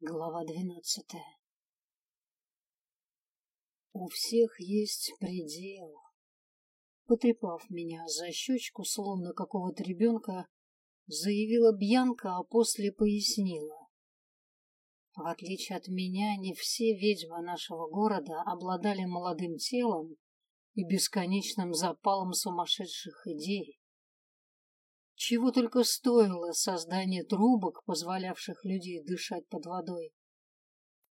Глава двенадцатая У всех есть предел. Потрепав меня за щечку, словно какого-то ребенка, заявила Бьянка, а после пояснила. В отличие от меня, не все ведьмы нашего города обладали молодым телом и бесконечным запалом сумасшедших идей. Чего только стоило создание трубок, позволявших людей дышать под водой,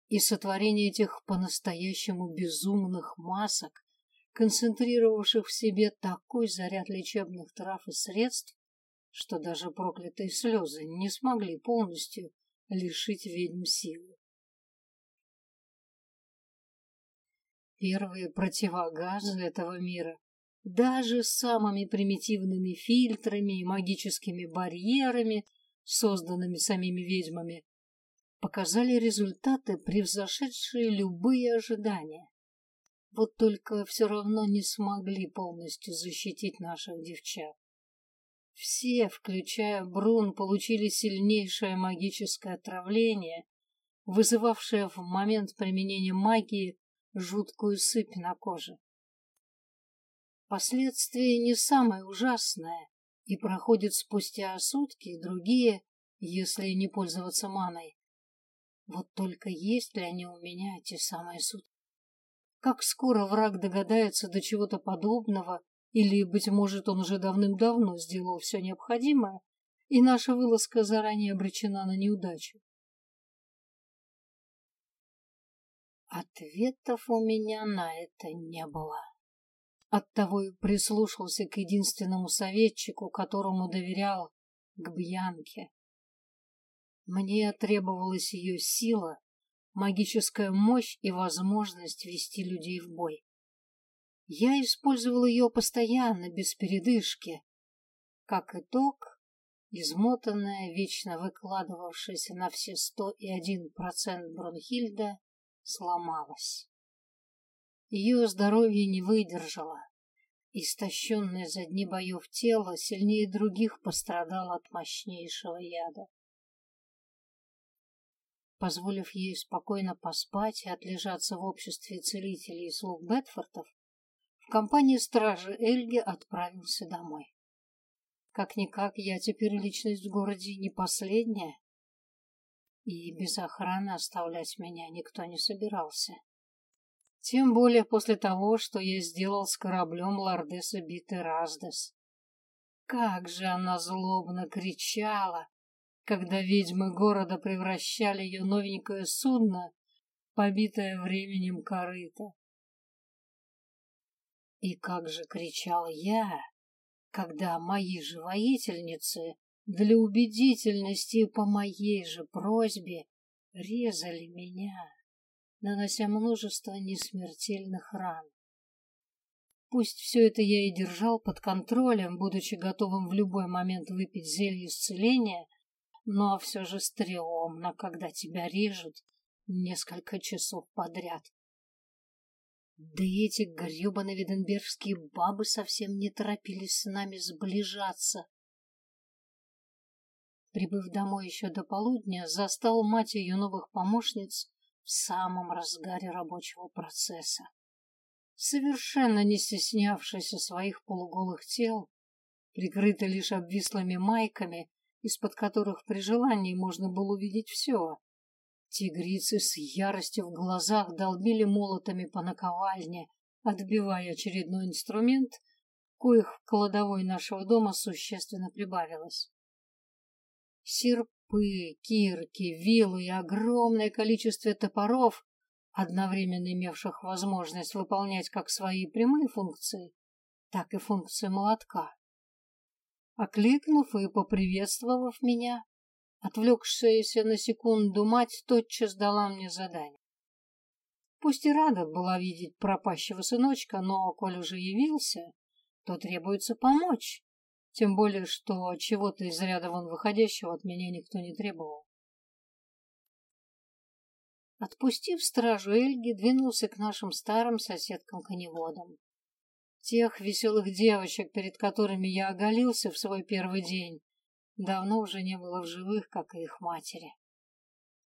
и сотворение этих по-настоящему безумных масок, концентрировавших в себе такой заряд лечебных трав и средств, что даже проклятые слезы не смогли полностью лишить ведьм силы. Первые противогазы этого мира даже самыми примитивными фильтрами и магическими барьерами, созданными самими ведьмами, показали результаты, превзошедшие любые ожидания. Вот только все равно не смогли полностью защитить наших девчат. Все, включая Брун, получили сильнейшее магическое отравление, вызывавшее в момент применения магии жуткую сыпь на коже. Последствия не самое ужасное и проходят спустя сутки другие, если не пользоваться маной. Вот только есть ли они у меня, те самые сутки? Как скоро враг догадается до чего-то подобного, или, быть может, он уже давным-давно сделал все необходимое, и наша вылазка заранее обречена на неудачу? Ответов у меня на это не было. Оттого и прислушался к единственному советчику, которому доверял, к Бьянке. Мне требовалась ее сила, магическая мощь и возможность вести людей в бой. Я использовал ее постоянно, без передышки. Как итог, измотанная, вечно выкладывавшаяся на все сто и один процент Бронхильда сломалась. Ее здоровье не выдержало. Истощенное за дни боев тело сильнее других пострадало от мощнейшего яда. Позволив ей спокойно поспать и отлежаться в обществе целителей и слуг Бетфортов, в компании стражи Эльги отправился домой. Как-никак, я теперь личность в городе не последняя, и без охраны оставлять меня никто не собирался. Тем более после того, что я сделал с кораблем лордеса Биты Раздес. Как же она злобно кричала, когда ведьмы города превращали ее новенькое судно, побитое временем корыто. И как же кричал я, когда мои же воительницы для убедительности по моей же просьбе резали меня нанося множество несмертельных ран. Пусть все это я и держал под контролем, будучи готовым в любой момент выпить зелье исцеления, но все же стрёмно, когда тебя режут несколько часов подряд. Да и эти гребаные виденбергские бабы совсем не торопились с нами сближаться. Прибыв домой еще до полудня, застал мать ее новых помощниц в самом разгаре рабочего процесса. Совершенно не стеснявшись своих полуголых тел, прикрыты лишь обвислыми майками, из-под которых при желании можно было увидеть все. Тигрицы с яростью в глазах долбили молотами по наковальне, отбивая очередной инструмент, коих в кладовой нашего дома существенно прибавилось. Серп Шипы, кирки, вилы и огромное количество топоров, одновременно имевших возможность выполнять как свои прямые функции, так и функции молотка. Окликнув и поприветствовав меня, отвлекшаяся на секунду мать тотчас дала мне задание. Пусть и рада была видеть пропащего сыночка, но, коль уже явился, то требуется помочь, тем более, что чего-то из ряда вон выходящего от меня никто не требовал. Отпустив стражу Эльги, двинулся к нашим старым соседкам-коневодам. Тех веселых девочек, перед которыми я оголился в свой первый день, давно уже не было в живых, как и их матери.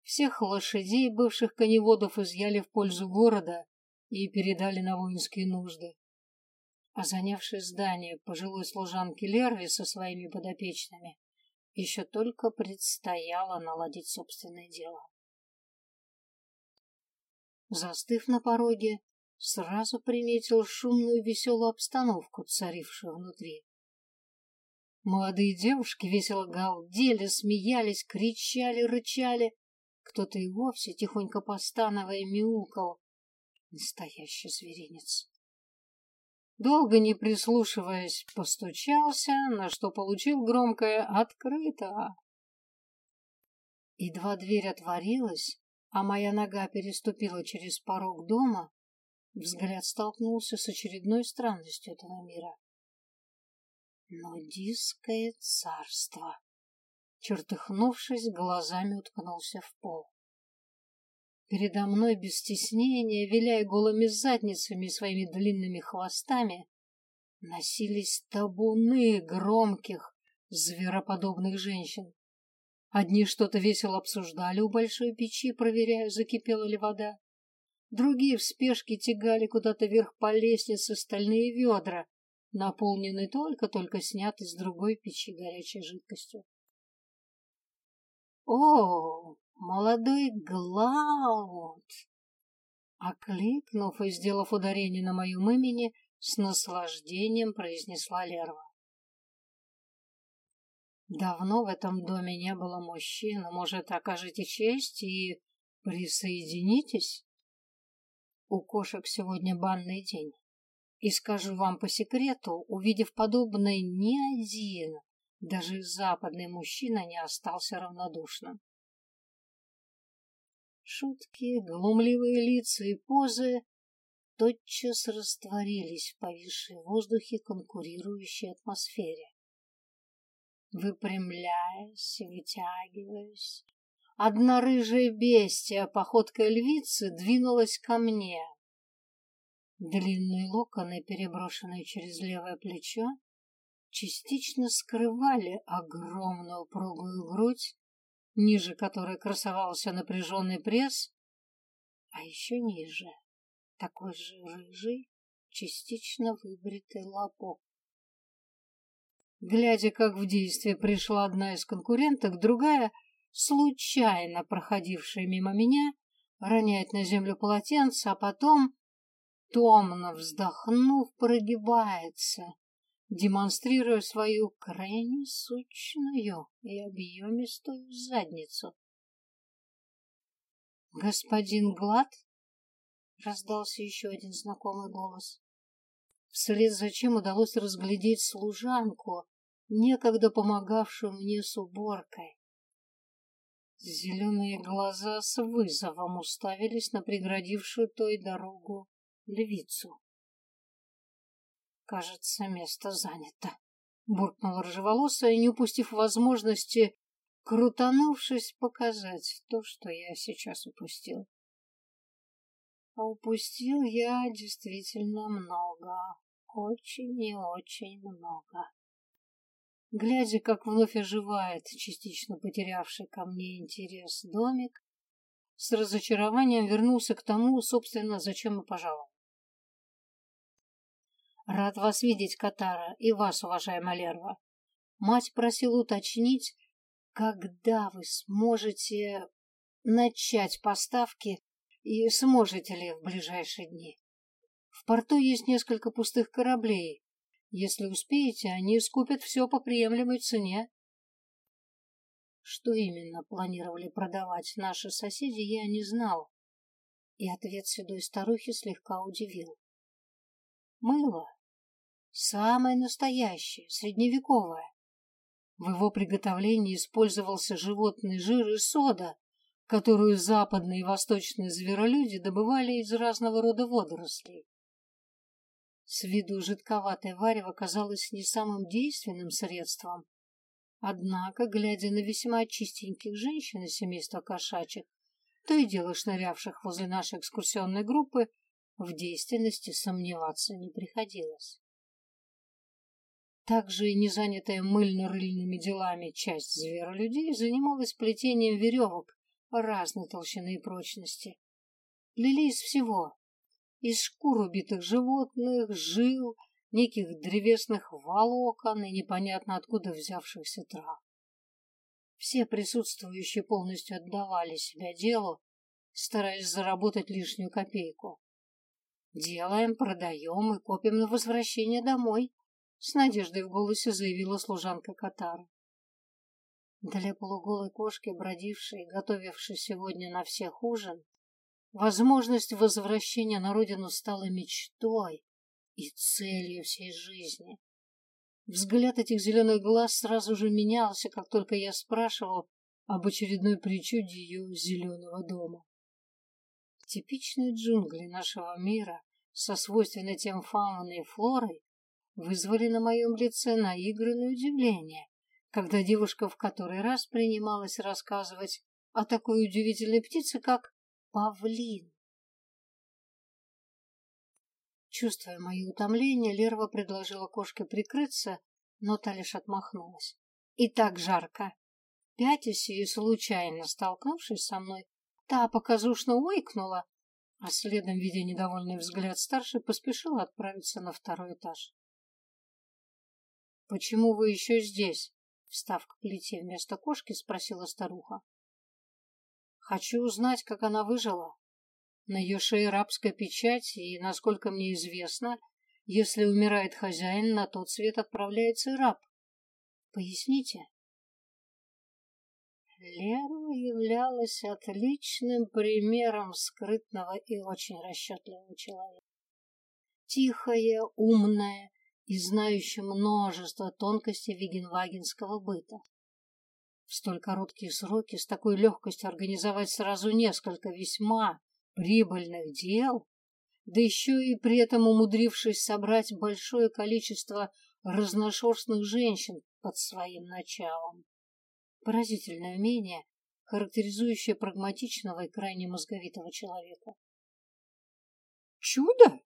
Всех лошадей бывших коневодов изъяли в пользу города и передали на воинские нужды. А занявший здание пожилой служанки Лерви со своими подопечными еще только предстояло наладить собственное дело. Застыв на пороге, сразу приметил шумную веселую обстановку, царившую внутри. Молодые девушки весело галдели, смеялись, кричали, рычали. Кто-то и вовсе, тихонько постановая, мяукал. Настоящий зверинец. Долго не прислушиваясь, постучался, на что получил громкое «открыто». Едва дверь отворилась, а моя нога переступила через порог дома, взгляд столкнулся с очередной странностью этого мира. Нудистское царство. Чертыхнувшись, глазами уткнулся в пол. Передо мной без стеснения, виляя голыми задницами и своими длинными хвостами, носились табуны громких, звероподобных женщин. Одни что-то весело обсуждали у большой печи, проверяя, закипела ли вода. Другие в спешке тягали куда-то вверх по лестнице стальные ведра, наполненные только-только снятой с другой печи горячей жидкостью. «О, молодой Глауд!» Окликнув и сделав ударение на моем имени, с наслаждением произнесла Лерва. Давно в этом доме не было мужчин, может, окажете честь и присоединитесь? У кошек сегодня банный день. И скажу вам по секрету, увидев подобное, ни один, даже западный мужчина не остался равнодушным. Шутки, глумливые лица и позы тотчас растворились в повисшей воздухе конкурирующей атмосфере. Выпрямляясь вытягиваясь, одна рыжая бестия походкой львицы двинулась ко мне. Длинные локоны, переброшенные через левое плечо, частично скрывали огромную упругую грудь, ниже которой красовался напряженный пресс, а еще ниже такой же рыжий, частично выбритый лобок. Глядя, как в действие пришла одна из конкуренток, другая, случайно проходившая мимо меня, роняет на землю полотенце, а потом, томно вздохнув, прогибается, демонстрируя свою крайне сучную и объемистую задницу. «Господин Глад?» — раздался еще один знакомый голос вслед за чем удалось разглядеть служанку, некогда помогавшую мне с уборкой. Зеленые глаза с вызовом уставились на преградившую той дорогу львицу. «Кажется, место занято», — буркнула рыжеволосая, не упустив возможности, крутанувшись, показать то, что я сейчас упустил. А упустил я действительно много очень и очень много. Глядя, как вновь оживает частично потерявший ко мне интерес домик, с разочарованием вернулся к тому, собственно, зачем и пожаловал. Рад вас видеть, Катара, и вас, уважаемая Лерва. Мать просила уточнить, когда вы сможете начать поставки и сможете ли в ближайшие дни. В порту есть несколько пустых кораблей. Если успеете, они скупят все по приемлемой цене. Что именно планировали продавать наши соседи, я не знал. И ответ седой старухи слегка удивил. Мыло. Самое настоящее, средневековое. В его приготовлении использовался животный жир и сода, которую западные и восточные зверолюди добывали из разного рода водорослей. С виду жидковатое варево казалось не самым действенным средством. Однако, глядя на весьма чистеньких женщин из семейства кошачьих, то и дело шнырявших возле нашей экскурсионной группы, в действенности сомневаться не приходилось. Также и не занятая мыльно-рыльными делами часть зверолюдей занималась плетением веревок разной толщины и прочности. Плели из всего. Из шкур убитых животных, жил, неких древесных волокон и непонятно откуда взявшихся трав. Все присутствующие полностью отдавали себя делу, стараясь заработать лишнюю копейку. Делаем, продаем и копим на возвращение домой, с надеждой в голосе заявила служанка Катара. Для полуголой кошки, бродившей, готовившей сегодня на всех ужин, возможность возвращения на родину стала мечтой и целью всей жизни. Взгляд этих зеленых глаз сразу же менялся, как только я спрашивал об очередной причуде ее зеленого дома. Типичные джунгли нашего мира со свойственной тем фауной флорой вызвали на моем лице наигранное удивление, когда девушка в который раз принималась рассказывать о такой удивительной птице, как павлин. Чувствуя мое утомление, Лерва предложила кошке прикрыться, но та лишь отмахнулась. И так жарко. Пятясь и случайно столкнувшись со мной, та показушно ойкнула, а следом, видя недовольный взгляд старшей, поспешила отправиться на второй этаж. «Почему вы еще здесь?» Встав к плите вместо кошки, спросила старуха. «Хочу узнать, как она выжила. На ее шее рабская печать, и, насколько мне известно, если умирает хозяин, на тот свет отправляется и раб. Поясните?» Лера являлась отличным примером скрытного и очень расчетливого человека. Тихая, умная, и знающий множество тонкостей вегенвагенского быта. В столь короткие сроки с такой легкостью организовать сразу несколько весьма прибыльных дел, да еще и при этом умудрившись собрать большое количество разношерстных женщин под своим началом. Поразительное умение, характеризующее прагматичного и крайне мозговитого человека. «Чудо?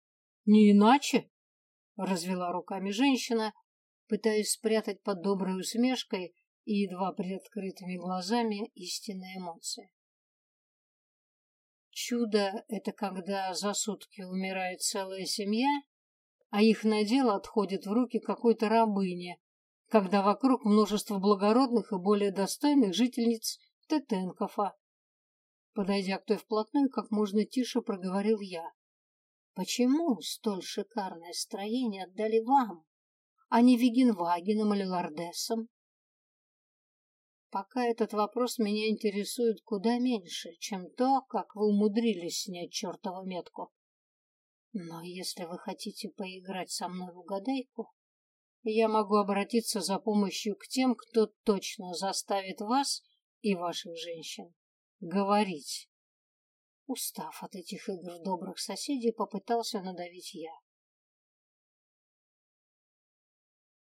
Не иначе!» Развела руками женщина, пытаясь спрятать под доброй усмешкой и едва приоткрытыми глазами истинные эмоции. Чудо — это когда за сутки умирает целая семья, а их надел отходит в руки какой-то рабыне, когда вокруг множество благородных и более достойных жительниц Тетенкофа. Подойдя к той вплотную, как можно тише проговорил я. Почему столь шикарное строение отдали вам, а не Вигенвагенам или Лордесам? Пока этот вопрос меня интересует куда меньше, чем то, как вы умудрились снять чертову метку. Но если вы хотите поиграть со мной в угадайку, я могу обратиться за помощью к тем, кто точно заставит вас и ваших женщин говорить Устав от этих игр добрых соседей, попытался надавить я.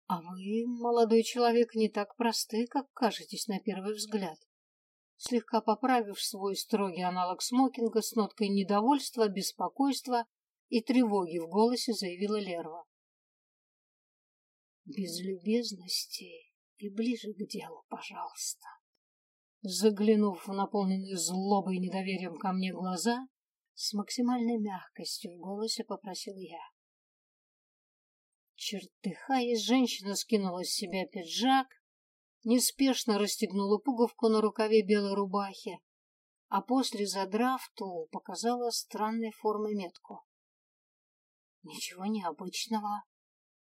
А вы, молодой человек, не так просты, как кажетесь на первый взгляд. Слегка поправив свой строгий аналог смокинга с ноткой недовольства, беспокойства и тревоги в голосе, заявила Лерва. Без любезности и ближе к делу, пожалуйста. Заглянув в наполненные злобой и недоверием ко мне глаза, с максимальной мягкостью в голосе попросил я. Чертыхаясь, женщина скинула с себя пиджак, неспешно расстегнула пуговку на рукаве белой рубахи, а после, задрав ту, показала странной формы метку. Ничего необычного.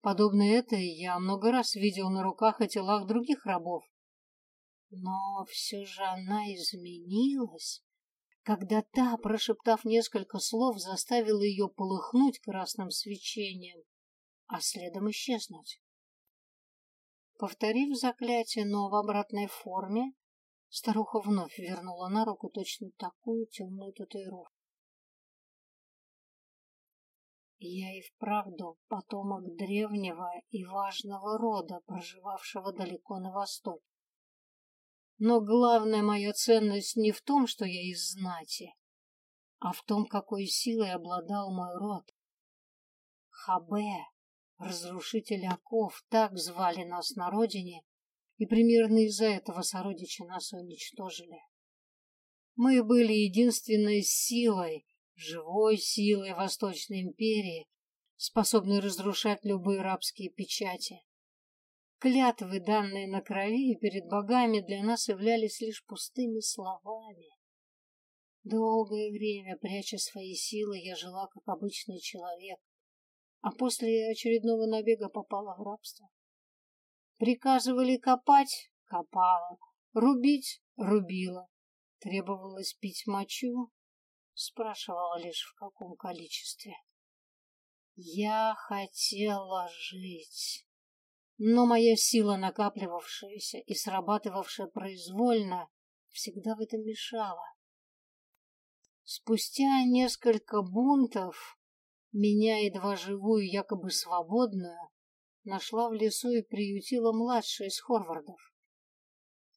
Подобное это я много раз видел на руках и телах других рабов. Но все же она изменилась, когда та, прошептав несколько слов, заставила ее полыхнуть красным свечением, а следом исчезнуть. Повторив заклятие, но в обратной форме, старуха вновь вернула на руку точно такую темную татуировку. Я и вправду потомок древнего и важного рода, проживавшего далеко на востоке. Но главная моя ценность не в том, что я из знати, а в том, какой силой обладал мой род. Хабе, разрушитель оков, так звали нас на родине, и примерно из-за этого сородичи нас уничтожили. Мы были единственной силой, живой силой Восточной империи, способной разрушать любые рабские печати. Клятвы, данные на крови и перед богами, для нас являлись лишь пустыми словами. Долгое время, пряча свои силы, я жила как обычный человек, а после очередного набега попала в рабство. Приказывали копать — копала, рубить — рубила, требовалось пить мочу — спрашивала лишь в каком количестве. Я хотела жить. Но моя сила, накапливавшаяся и срабатывавшая произвольно, всегда в этом мешала. Спустя несколько бунтов меня, едва живую, якобы свободную, нашла в лесу и приютила младшая из Хорвардов.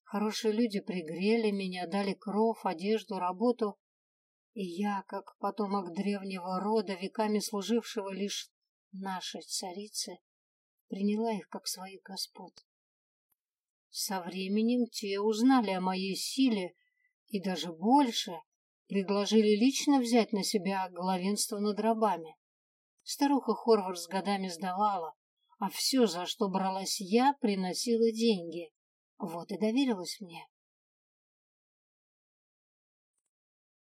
Хорошие люди пригрели меня, дали кров, одежду, работу, и я, как потомок древнего рода, веками служившего лишь нашей царице, приняла их как своих господ. Со временем те узнали о моей силе и даже больше предложили лично взять на себя главенство над рабами. Старуха Хорвард с годами сдавала, а все, за что бралась я, приносила деньги. Вот и доверилась мне.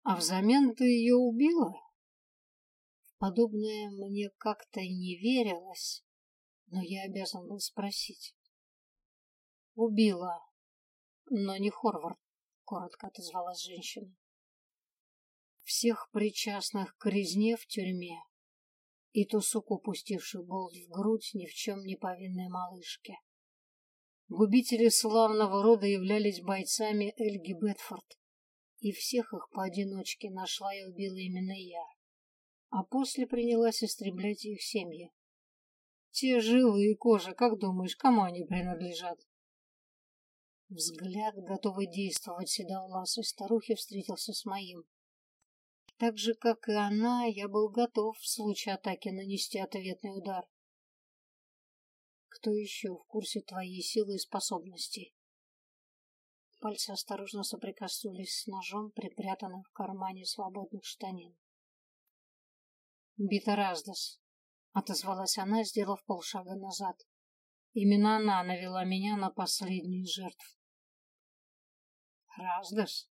А взамен ты ее убила? Подобное мне как-то не верилось, но я обязан был спросить. Убила, но не Хорвард, коротко отозвалась женщина. Всех причастных к резне в тюрьме и ту суку, пустившую болт в грудь ни в чем не повинной малышке. Губители славного рода являлись бойцами Эльги Бетфорд, и всех их поодиночке нашла и убила именно я, а после принялась истреблять их семьи. Те жилы и кожа, как думаешь, кому они принадлежат? Взгляд, готовый действовать седовласой старухи, встретился с моим. Так же, как и она, я был готов в случае атаки нанести ответный удар. Кто еще в курсе твоей силы и способностей? Пальцы осторожно соприкоснулись с ножом, припрятанным в кармане свободных штанин. «Бита Раздас», — отозвалась она, сделав полшага назад. Именно она навела меня на последнюю жертву. «Раздас?»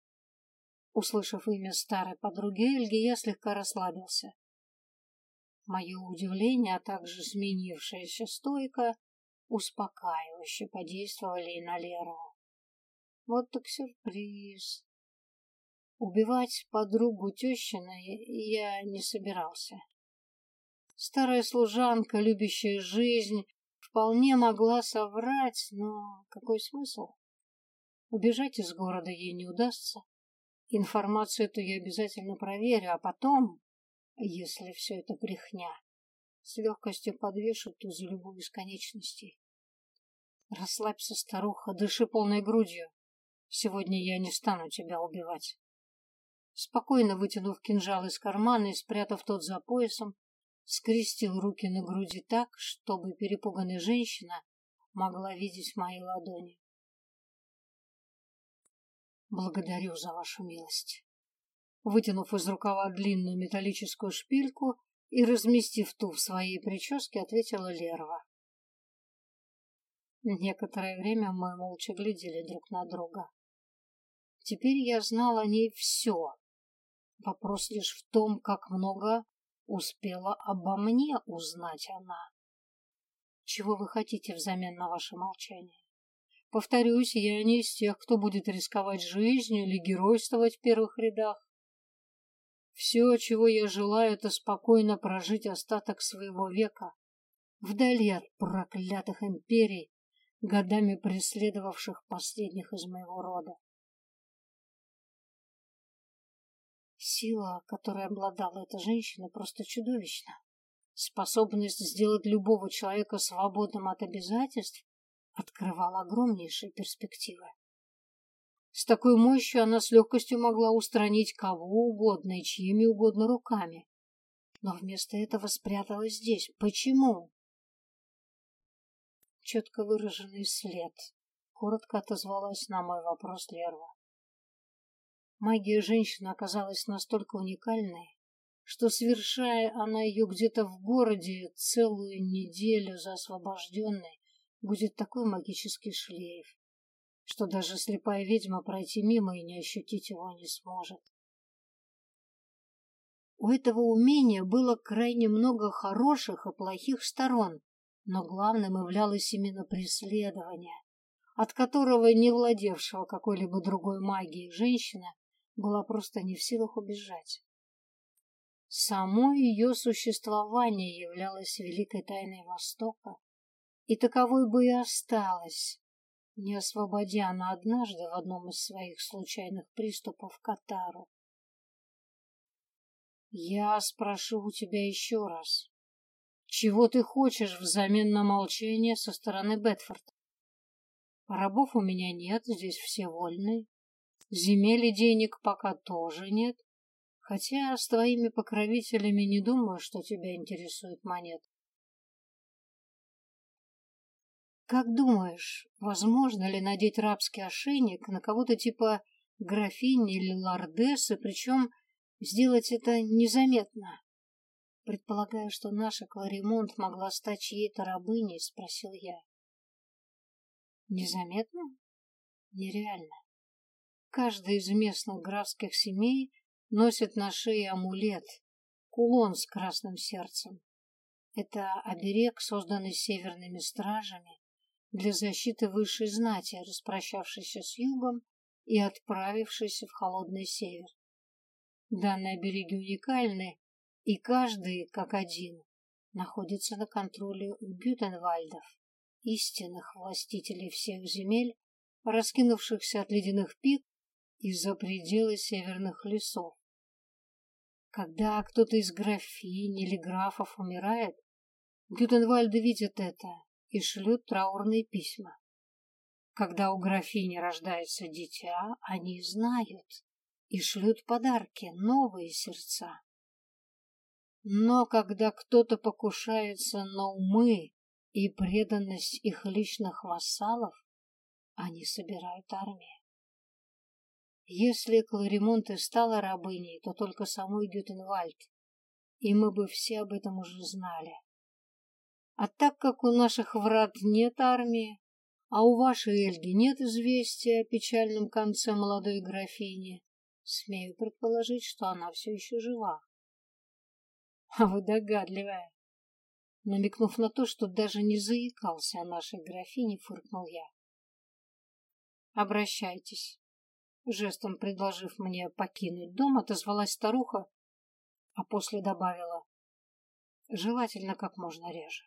Услышав имя старой подруги Эльги, я слегка расслабился. Мое удивление, а также сменившаяся стойка, успокаивающе подействовали и на Леру. Вот так сюрприз. Убивать подругу тещины я не собирался. Старая служанка, любящая жизнь, вполне могла соврать, но какой смысл? Убежать из города ей не удастся. Информацию эту я обязательно проверю, а потом, если все это брехня, с легкостью подвешу ту за любую из. Расслабься, старуха, дыши полной грудью. Сегодня я не стану тебя убивать. Спокойно вытянув кинжал из кармана и спрятав тот за поясом, скрестил руки на груди так, чтобы перепуганная женщина могла видеть мои ладони. Благодарю за вашу милость. Вытянув из рукава длинную металлическую шпильку и разместив ту в своей прическе, ответила Лерва. Некоторое время мы молча глядели друг на друга. Теперь я знал о ней все. Вопрос лишь в том, как много успела обо мне узнать она. Чего вы хотите взамен на ваше молчание? Повторюсь, я не из тех, кто будет рисковать жизнью или геройствовать в первых рядах. Все, чего я желаю, это спокойно прожить остаток своего века, вдали от проклятых империй, годами преследовавших последних из моего рода. Сила, которой обладала эта женщина, просто чудовищна. Способность сделать любого человека свободным от обязательств открывала огромнейшие перспективы. С такой мощью она с легкостью могла устранить кого угодно и чьими угодно руками. Но вместо этого спряталась здесь. Почему? Четко выраженный след. Коротко отозвалась на мой вопрос Лерва. Магия женщины оказалась настолько уникальной, что, совершая она ее где-то в городе целую неделю за освобожденной, будет такой магический шлейф, что даже слепая ведьма пройти мимо и не ощутить его не сможет. У этого умения было крайне много хороших и плохих сторон, но главным являлось именно преследование, от которого не владевшего какой-либо другой магией женщина была просто не в силах убежать. Само ее существование являлось великой тайной Востока, и таковой бы и осталось, не освободя она однажды в одном из своих случайных приступов Катару. Я спрошу у тебя еще раз, чего ты хочешь взамен на молчание со стороны Бетфорда? Рабов у меня нет, здесь все вольные. Земель денег пока тоже нет. Хотя с твоими покровителями не думаю, что тебя интересует монет. Как думаешь, возможно ли надеть рабский ошейник на кого-то типа графини или лордессы, причем сделать это незаметно? Предполагаю, что наша Кларимонт могла стать чьей-то рабыней, спросил я. Незаметно? Нереально. Каждая из местных графских семей носит на шее амулет, кулон с красным сердцем. Это оберег, созданный северными стражами для защиты высшей знати, распрощавшейся с югом и отправившейся в холодный север. Данные обереги уникальны, и каждый, как один, находится на контроле у Гютенвальдов, истинных властителей всех земель, раскинувшихся от ледяных пик и за пределы северных лесов. Когда кто-то из графинь или графов умирает, Гютенвальды видят это и шлют траурные письма. Когда у графини рождается дитя, они знают и шлют подарки, новые сердца. Но когда кто-то покушается на умы и преданность их личных вассалов, они собирают армию. Если Кларимонт и стала рабыней, то только самой Гютенвальд, и мы бы все об этом уже знали. А так как у наших врат нет армии, а у вашей Эльги нет известия о печальном конце молодой графини, смею предположить, что она все еще жива. А вы догадливая. Намекнув на то, что даже не заикался о нашей графине, фыркнул я. Обращайтесь. Жестом предложив мне покинуть дом, отозвалась старуха, а после добавила. Желательно как можно реже.